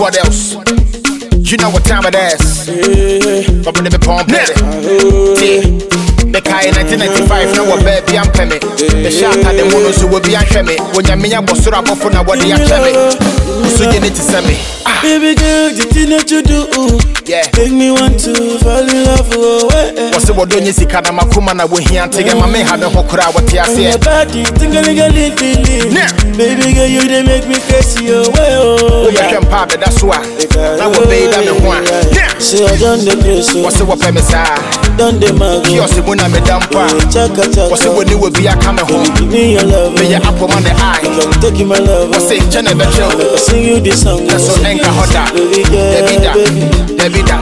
What else? You know what time it is. But me pump it. The Kai 1995 na wɔ baabi ampɛ me ɛhyɛ atade mu no nso wɔbi ahwɛ me wɔnyame abɔ soro abɔfo na wɔde akyɛ me so gye ne te sɛ me Ah, Baby girl, the thing that you do yeah. make me want to fall in love. Oh, eh, eh. wɔse wɔdɔ nye sika na makoma na wɔhia ntegɛ ma menha me ho koraa wɔte. Yeah. Oh, oh, wobɛhwɛ mpa a bɛda so a na wɔbɛyi da me ho a Yeah. Say I done the place, so wɔse wɔpɛ me saa done the mago. kiɔse mu na meda mpo a wɔse wɔne wɔ bi aka me ho Give me your love. meyɛ apoma ne ai I'm taking my love. wɔse nkyɛ na ɛbɛhwɛ I sing you this song. na so ɛnka hɔ da dabi da baby. dabi da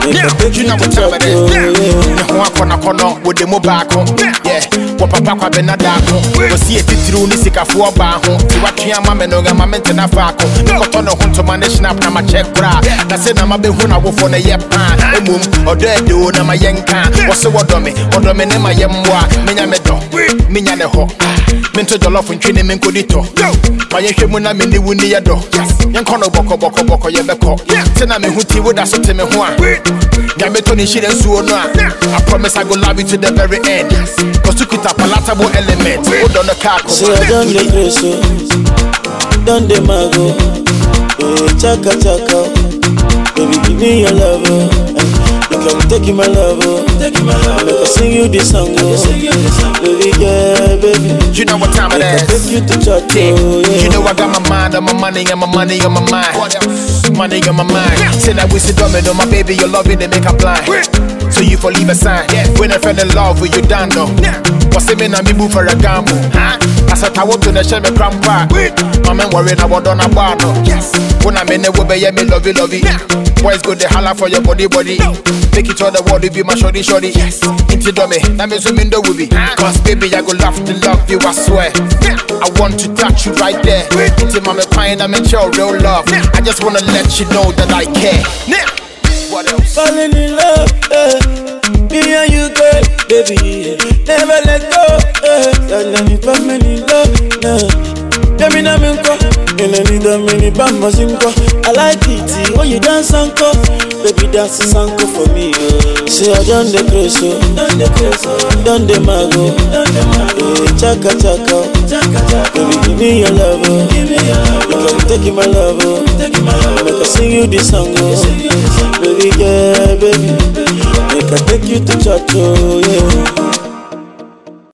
gyina wo tam dɛ ne ho akɔnakɔnɔ wode mu baako. Yeah. wɔpapa kwabɛna daako. Wɔsi atitiriw ne sikafoɔ baa ho nti woatwe ama me no ɛma mentena faako. Mekɔtɔ ne ho ntoma ne snap na makyɛ koraa na sɛ na mabɛhu no awofoɔ no yɛ paa mmom ɔdɔ adoo na mayɛ nka. Wɔse wɔdɔ me wɔdɔ me ne mayɛ mmoa menya me dɔ menya ne hɔ mento jɔlɔfo ntwe ne menkɔdi tɔ ma yɛhwɛ mu na mene wo ni yɛ dɔ yɛnkɔ no bɔkɔbɔkɔbɔkɔ yɛbɛkɔ sɛ na meho ti woda so te me ho a nyame tɔ ne nhyire nsuo no a I promise I go love you to the very end Cause you kita palatable element Wodɔ no kaa Say I done the place, so done the mago. Hey, chaka chaka. Baby, give me your love. Oh. You can my love. Oh. Take my love. Make I sing you this song. Oh. Baby, yeah, baby. You know what time it is. I take is you to church. Oh, yeah. Oh, yeah. You know I got my mind on my money and my money on my mind. Money on my mind. Say that we sit dumb on my baby, your love it, they make a blind. So you for leave a sign. When I fell in love with you, down no. What's it mean? I me move for a gamble. Huh? I said I want to the shell me grandpa. My man worried about on a bar no. Yes. When I'm in the way, yeah, me lovey lovey. Boys go the holla for your body body. Take it all the world, you be my shorty shorty. Yes. Into dummy, that means zoom in the movie. Cause baby, I go love to love you, I swear. I want to touch you right there. Into my pine, I'm in your real love. I just wanna let you know that I care. What else? Falling in love, eh. Me and you, girl, baby. Never let go, eh. Don't let me permanent in love, nah. Demi na minko, ina ni da mini bamba zinko. I like it when you dance anko, baby dance sanko for me. Oh. Say I done the craze, oh. done the craze, oh. done the mago, oh. done the mago. Oh. Hey, eh, chaka chaka, chaka chaka. Baby give me your love, oh. give me your love. You can take my love, oh. take my love. Make I sing you this song, oh. Baby, yeah, baby. Make I take you to church, oh, yeah.